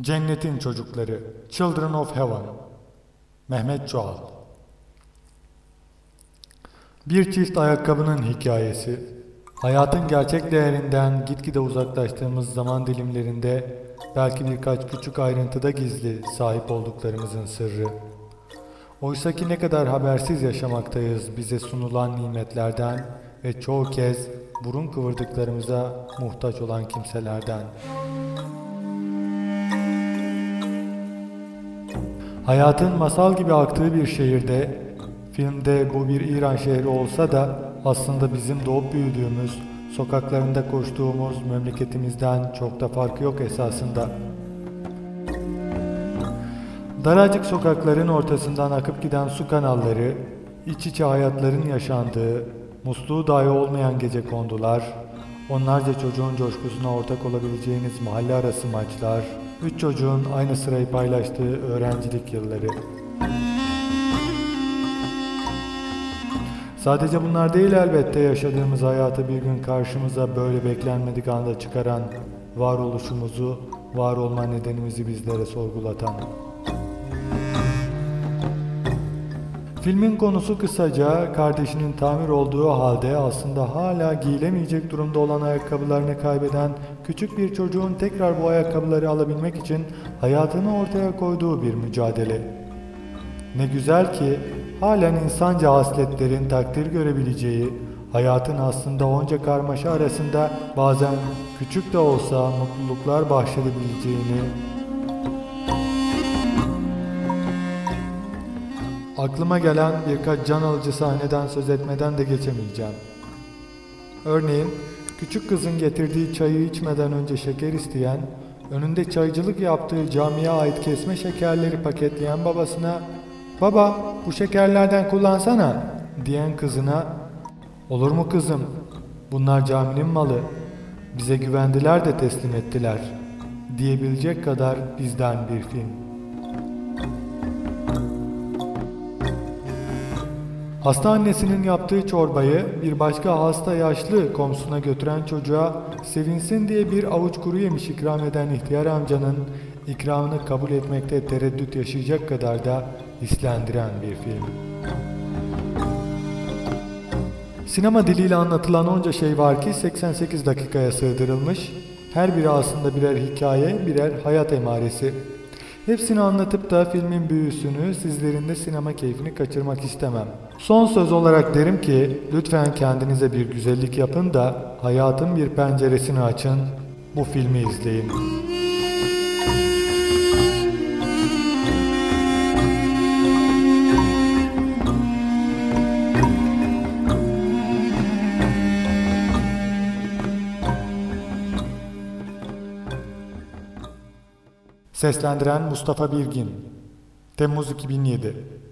Cennetin Çocukları Children of Heaven Mehmet Çoğal Bir çift ayakkabının hikayesi Hayatın gerçek değerinden gitgide uzaklaştığımız zaman dilimlerinde belki birkaç küçük ayrıntıda gizli sahip olduklarımızın sırrı. Oysaki ne kadar habersiz yaşamaktayız bize sunulan nimetlerden ve çoğu kez burun kıvırdıklarımıza muhtaç olan kimselerden. Hayatın masal gibi aktığı bir şehirde, filmde bu bir İran şehri olsa da aslında bizim doğup büyüdüğümüz, sokaklarında koştuğumuz memleketimizden çok da farkı yok esasında. Daracık sokakların ortasından akıp giden su kanalları, iç içe hayatların yaşandığı, musluğu dahi olmayan gece kondular, onlarca çocuğun coşkusuna ortak olabileceğiniz mahalle arası maçlar, üç çocuğun aynı sırayı paylaştığı öğrencilik yılları. Sadece bunlar değil elbette yaşadığımız hayatı bir gün karşımıza böyle beklenmedik anda çıkaran, varoluşumuzu, var olma nedenimizi bizlere sorgulatan. Filmin konusu kısaca kardeşinin tamir olduğu halde aslında hala giyilemeyecek durumda olan ayakkabılarını kaybeden küçük bir çocuğun tekrar bu ayakkabıları alabilmek için hayatını ortaya koyduğu bir mücadele. Ne güzel ki halen insanca hasletlerin takdir görebileceği, hayatın aslında onca karmaşa arasında bazen küçük de olsa mutluluklar bahşedebileceğini Aklıma gelen birkaç can alıcı sahneden söz etmeden de geçemeyeceğim. Örneğin küçük kızın getirdiği çayı içmeden önce şeker isteyen, önünde çaycılık yaptığı camiye ait kesme şekerleri paketleyen babasına ''Baba bu şekerlerden kullansana'' diyen kızına ''Olur mu kızım? Bunlar caminin malı. Bize güvendiler de teslim ettiler.'' diyebilecek kadar bizden bir film. Hasta annesinin yaptığı çorbayı bir başka hasta yaşlı komşusuna götüren çocuğa sevinsin diye bir avuç kuru yemiş ikram eden ihtiyar amcanın ikramını kabul etmekte tereddüt yaşayacak kadar da hislendiren bir film. Sinema diliyle anlatılan onca şey var ki 88 dakikaya sığdırılmış, her biri aslında birer hikaye, birer hayat emaresi. Hepsini anlatıp da filmin büyüsünü, sizlerin de sinema keyfini kaçırmak istemem. Son söz olarak derim ki lütfen kendinize bir güzellik yapın da hayatın bir penceresini açın, bu filmi izleyin. Seslendiren Mustafa Birgin Temmuz 2007